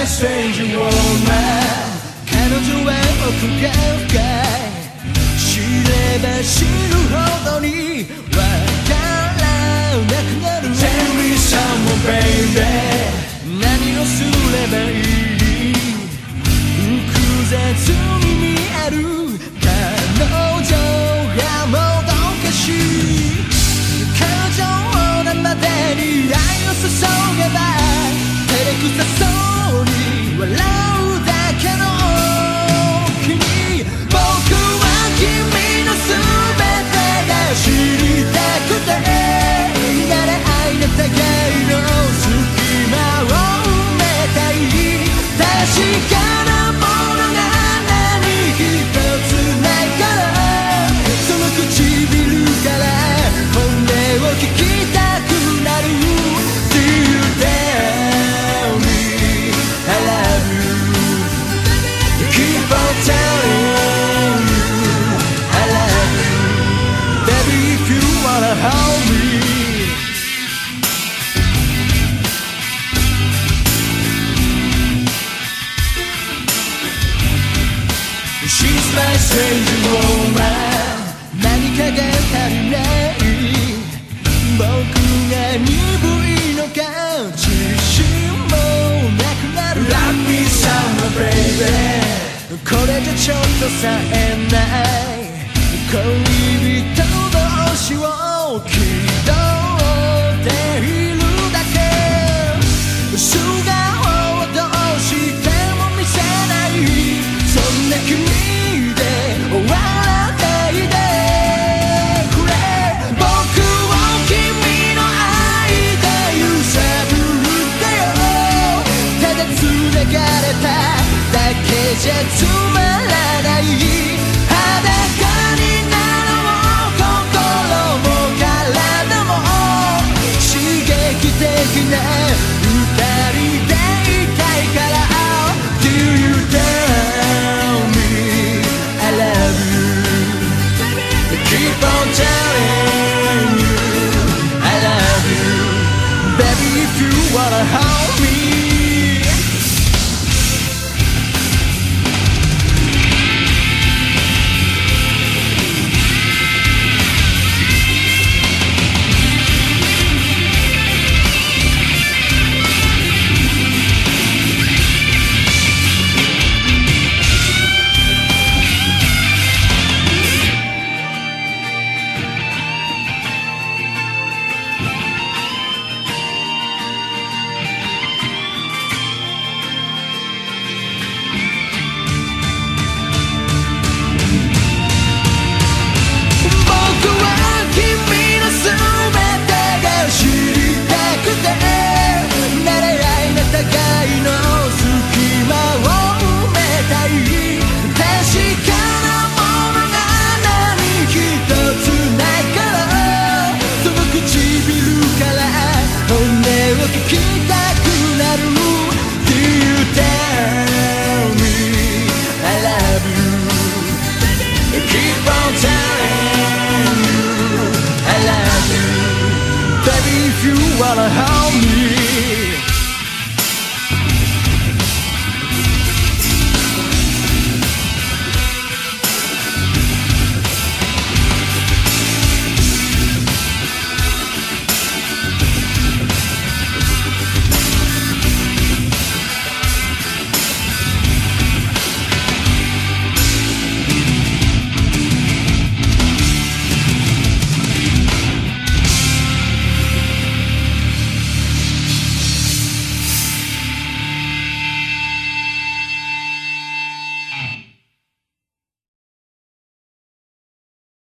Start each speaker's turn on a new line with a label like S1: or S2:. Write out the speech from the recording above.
S1: 彼女は奥が深い知れば知るほどにわからなくなる。Tell me someone baby. 何をすればいい？She's my woman 何かが足りない僕が鈍いのか自信もなくなる Love me summer baby これじゃちょっとさえない。恋人同士を軌道で